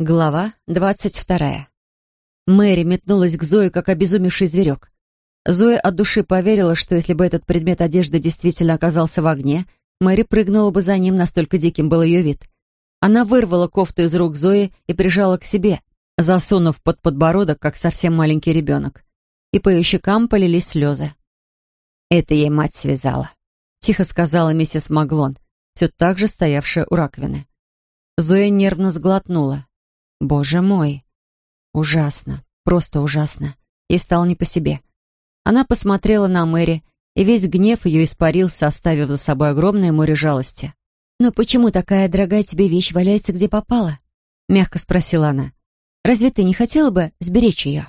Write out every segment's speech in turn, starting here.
Глава двадцать вторая. Мэри метнулась к Зое, как обезумевший зверек. Зоя от души поверила, что если бы этот предмет одежды действительно оказался в огне, Мэри прыгнула бы за ним, настолько диким был ее вид. Она вырвала кофту из рук Зои и прижала к себе, засунув под подбородок, как совсем маленький ребенок. И по ее щекам полились слезы. «Это ей мать связала», — тихо сказала миссис Маглон, все так же стоявшая у раковины. Зоя нервно сглотнула. Боже мой! Ужасно, просто ужасно. Ей стало не по себе. Она посмотрела на Мэри, и весь гнев ее испарился, оставив за собой огромное море жалости. «Но почему такая дорогая тебе вещь валяется, где попала?» — мягко спросила она. «Разве ты не хотела бы сберечь ее?»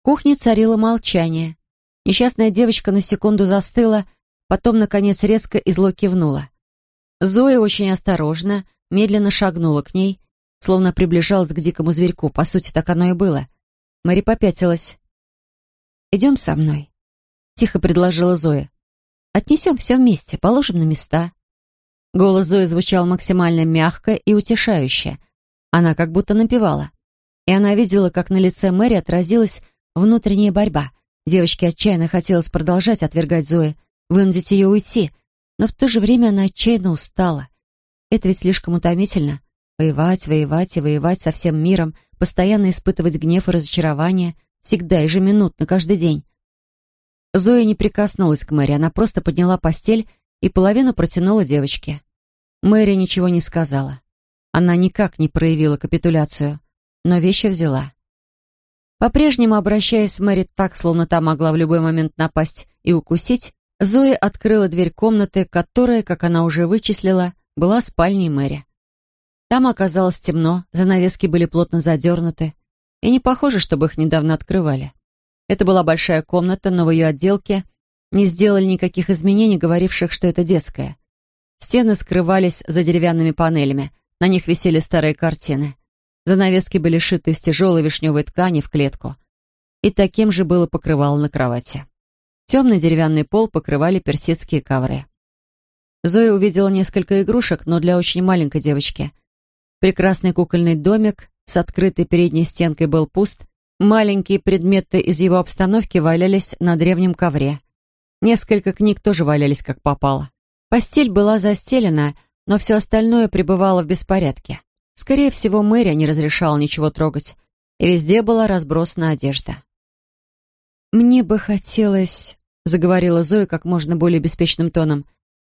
В кухне царило молчание. Несчастная девочка на секунду застыла, потом, наконец, резко и зло кивнула. Зоя очень осторожно, медленно шагнула к ней словно приближалась к дикому зверьку. По сути, так оно и было. Мэри попятилась. «Идем со мной», — тихо предложила Зоя. «Отнесем все вместе, положим на места». Голос Зои звучал максимально мягко и утешающе. Она как будто напевала. И она видела, как на лице Мэри отразилась внутренняя борьба. Девочке отчаянно хотелось продолжать отвергать Зои, вынудить ее уйти, но в то же время она отчаянно устала. Это ведь слишком утомительно Воевать, воевать и воевать со всем миром, постоянно испытывать гнев и разочарование, всегда, ежеминутно, каждый день. Зоя не прикоснулась к Мэри, она просто подняла постель и половину протянула девочке. Мэри ничего не сказала. Она никак не проявила капитуляцию, но вещи взяла. По-прежнему, обращаясь с Мэри так, словно та могла в любой момент напасть и укусить, Зоя открыла дверь комнаты, которая, как она уже вычислила, была спальней Мэри. Там оказалось темно, занавески были плотно задернуты, и не похоже, чтобы их недавно открывали. Это была большая комната, но в ее отделке не сделали никаких изменений, говоривших, что это детская. Стены скрывались за деревянными панелями, на них висели старые картины. Занавески были шиты из тяжелой вишневой ткани в клетку. И таким же было покрывало на кровати. Темный деревянный пол покрывали персидские ковры. Зоя увидела несколько игрушек, но для очень маленькой девочки. Прекрасный кукольный домик с открытой передней стенкой был пуст. Маленькие предметы из его обстановки валялись на древнем ковре. Несколько книг тоже валялись как попало. Постель была застелена, но все остальное пребывало в беспорядке. Скорее всего, Мэри не разрешала ничего трогать, и везде была разбросана одежда. «Мне бы хотелось...» — заговорила Зоя как можно более беспечным тоном.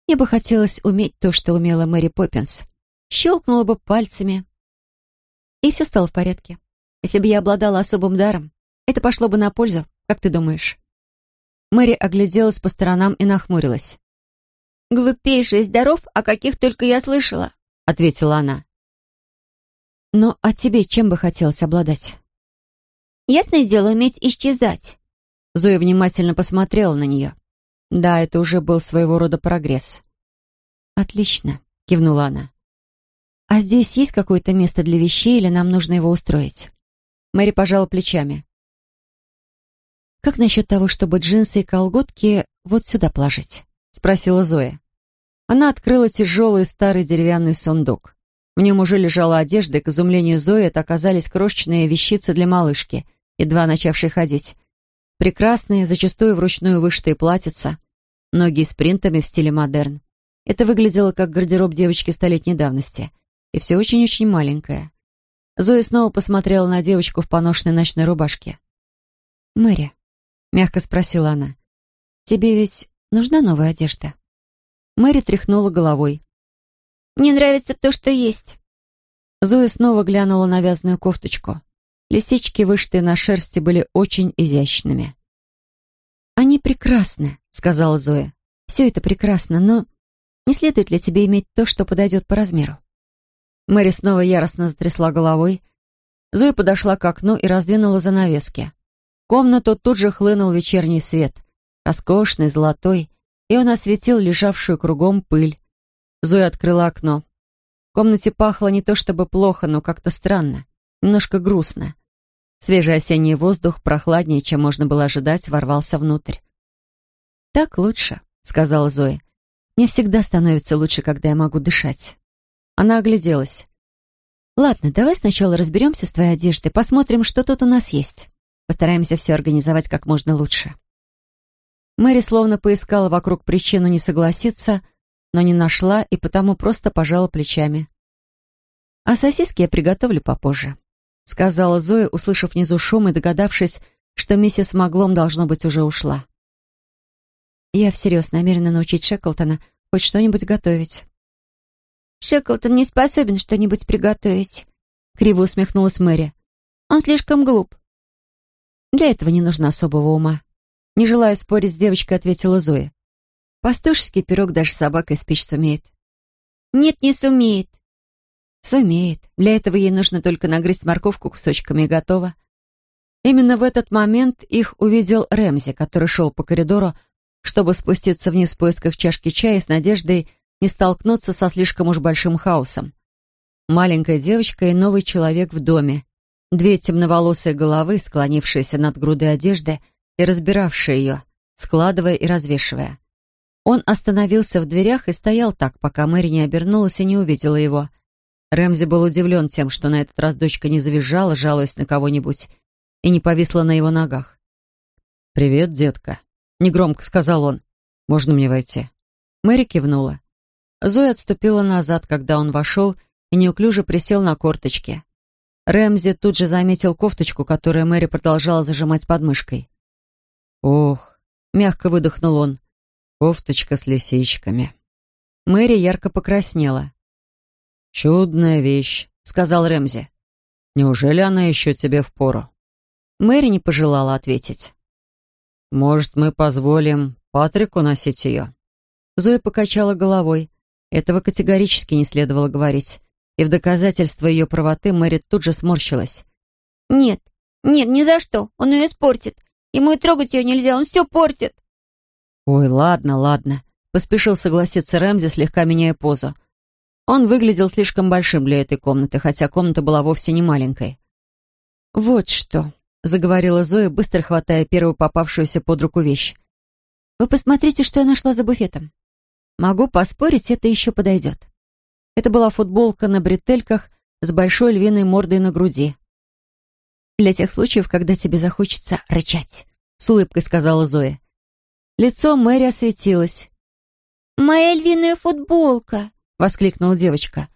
«Мне бы хотелось уметь то, что умела Мэри Поппинс щелкнула бы пальцами. И все стало в порядке. Если бы я обладала особым даром, это пошло бы на пользу, как ты думаешь?» Мэри огляделась по сторонам и нахмурилась. «Глупейший из даров, о каких только я слышала», — ответила она. «Но а тебе чем бы хотелось обладать?» «Ясное дело, уметь исчезать». Зоя внимательно посмотрела на нее. Да, это уже был своего рода прогресс. «Отлично», — кивнула она. «А здесь есть какое-то место для вещей, или нам нужно его устроить?» Мэри пожала плечами. «Как насчет того, чтобы джинсы и колготки вот сюда положить?» — спросила Зоя. Она открыла тяжелый старый деревянный сундук. В нем уже лежала одежда, и, к изумлению Зои, это оказались крошечные вещицы для малышки, едва начавшей ходить. Прекрасные, зачастую вручную вышитые платьица, ноги с принтами в стиле модерн. Это выглядело как гардероб девочки столетней давности — и все очень-очень маленькое. Зоя снова посмотрела на девочку в поношенной ночной рубашке. «Мэри», — мягко спросила она, — «тебе ведь нужна новая одежда?» Мэри тряхнула головой. «Мне нравится то, что есть». Зоя снова глянула на вязаную кофточку. Лисички, вышитые на шерсти, были очень изящными. «Они прекрасны», — сказала Зоя. «Все это прекрасно, но не следует ли тебе иметь то, что подойдет по размеру?» Мэри снова яростно затрясла головой. Зоя подошла к окну и раздвинула занавески. В комнату тут же хлынул вечерний свет, роскошный, золотой, и он осветил лежавшую кругом пыль. Зоя открыла окно. В комнате пахло не то чтобы плохо, но как-то странно, немножко грустно. Свежий осенний воздух, прохладнее, чем можно было ожидать, ворвался внутрь. «Так лучше», — сказала Зоя. «Мне всегда становится лучше, когда я могу дышать». Она огляделась. «Ладно, давай сначала разберемся с твоей одеждой, посмотрим, что тут у нас есть. Постараемся все организовать как можно лучше». Мэри словно поискала вокруг причину не согласиться, но не нашла и потому просто пожала плечами. «А сосиски я приготовлю попозже», — сказала Зоя, услышав внизу шум и догадавшись, что миссис Маглом, должно быть, уже ушла. «Я всерьез намерена научить Шеклтона хоть что-нибудь готовить». «Шеклтон не способен что-нибудь приготовить», — криво усмехнулась Мэри. «Он слишком глуп». «Для этого не нужно особого ума». Не желая спорить с девочкой, ответила Зоя. «Пастушеский пирог даже собака испечь сумеет». «Нет, не сумеет». «Сумеет. Для этого ей нужно только нагрызть морковку кусочками и готово». Именно в этот момент их увидел Рэмзи, который шел по коридору, чтобы спуститься вниз в поисках чашки чая с надеждой не столкнуться со слишком уж большим хаосом. Маленькая девочка и новый человек в доме. Две темноволосые головы, склонившиеся над грудой одежды и разбиравшие ее, складывая и развешивая. Он остановился в дверях и стоял так, пока Мэри не обернулась и не увидела его. Рэмзи был удивлен тем, что на этот раз дочка не завизжала, жалуясь на кого-нибудь, и не повисла на его ногах. «Привет, детка», — негромко сказал он. «Можно мне войти?» Мэри кивнула. Зоя отступила назад, когда он вошел, и неуклюже присел на корточки. Рэмзи тут же заметил кофточку, которую Мэри продолжала зажимать под мышкой. «Ох!» — мягко выдохнул он. «Кофточка с лисичками». Мэри ярко покраснела. «Чудная вещь», — сказал Рэмзи. «Неужели она еще тебе впору?» Мэри не пожелала ответить. «Может, мы позволим Патрику носить ее?» Зоя покачала головой. Этого категорически не следовало говорить. И в доказательство ее правоты Мэри тут же сморщилась. «Нет, нет, ни за что. Он ее испортит. Ему и трогать ее нельзя, он все портит». «Ой, ладно, ладно», — поспешил согласиться Рэмзи, слегка меняя позу. Он выглядел слишком большим для этой комнаты, хотя комната была вовсе не маленькой. «Вот что», — заговорила Зоя, быстро хватая первую попавшуюся под руку вещь. «Вы посмотрите, что я нашла за буфетом. Могу поспорить, это еще подойдет. Это была футболка на бретельках с большой львиной мордой на груди. «Для тех случаев, когда тебе захочется рычать», — с улыбкой сказала Зоя. Лицо Мэри осветилось. «Моя львиная футболка!» — воскликнула девочка.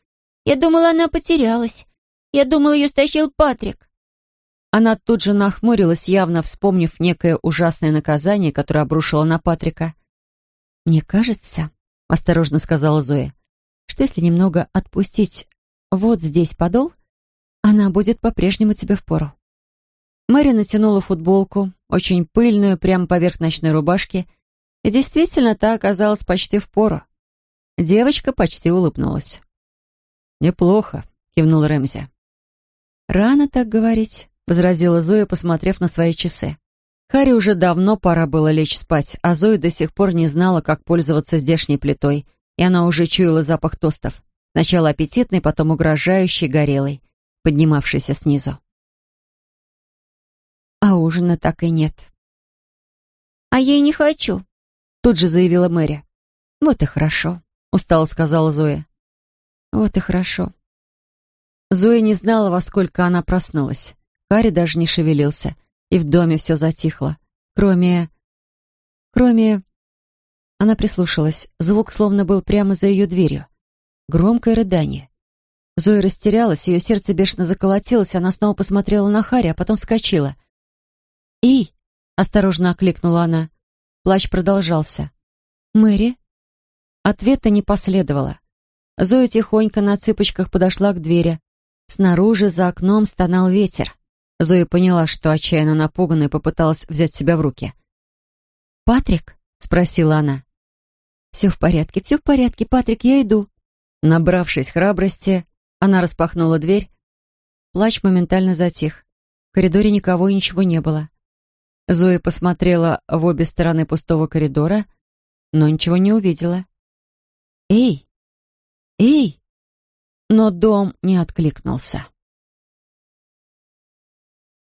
«Я думала, она потерялась. Я думала, ее стащил Патрик». Она тут же нахмурилась, явно вспомнив некое ужасное наказание, которое обрушило на Патрика. «Мне кажется, — осторожно сказала Зоя, «что если немного отпустить вот здесь подол, она будет по-прежнему тебе впору». Мэри натянула футболку, очень пыльную, прямо поверх ночной рубашки, и действительно та оказалась почти впору. Девочка почти улыбнулась. «Неплохо», — кивнул Рэмзи. «Рано так говорить», — возразила Зоя, посмотрев на свои часы. Харри уже давно пора было лечь спать, а Зои до сих пор не знала, как пользоваться здешней плитой, и она уже чуяла запах тостов. Сначала аппетитный, потом угрожающий, горелый, поднимавшийся снизу. А ужина так и нет. «А я и не хочу», — тут же заявила Мэри. «Вот и хорошо», — устало сказала Зоя. «Вот и хорошо». Зоя не знала, во сколько она проснулась. Харри даже не шевелился — и в доме все затихло. Кроме... Кроме... Она прислушалась. Звук словно был прямо за ее дверью. Громкое рыдание. Зоя растерялась, ее сердце бешено заколотилось, она снова посмотрела на Харри, а потом вскочила. «Эй!» — осторожно окликнула она. Плач продолжался. «Мэри?» Ответа не последовало. Зоя тихонько на цыпочках подошла к двери. Снаружи за окном стонал ветер. Зоя поняла, что отчаянно напугана и попыталась взять себя в руки. «Патрик?» — спросила она. «Все в порядке, все в порядке, Патрик, я иду». Набравшись храбрости, она распахнула дверь. Плач моментально затих. В коридоре никого и ничего не было. Зоя посмотрела в обе стороны пустого коридора, но ничего не увидела. «Эй! Эй!» Но дом не откликнулся.